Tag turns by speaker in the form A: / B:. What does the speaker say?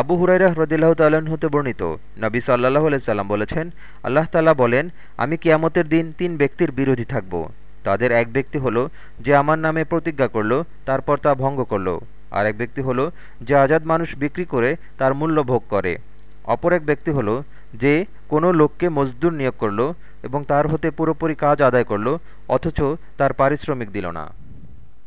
A: আবু হুরাইরাহ রদিল্লাহ তাল্লাহ্ন হতে বর্ণিত, নবী সাল্লাহ সাল্লাম বলেছেন, আল্লাহ তাল্লাহ বলেন, আমি কিয়ামতের দিন তিন ব্যক্তির বিরোধী থাকব। তাদের এক ব্যক্তি হলো, যে আমার নামে প্রতিজ্ঞা করল, তারপর তা ভঙ্গ করল। আর এক ব্যক্তি হলো, যে আজাদ মানুষ বিক্রি করে তার মূল্য ভোগ করে। অপর এক ব্যক্তি হলো, যে কোনো লোককে মজদুর নিয়োগ করল এবং তার হতে পুরোপুরি কাজ আদায় করল, অথচ তার পারিশ্রমিক দিল না।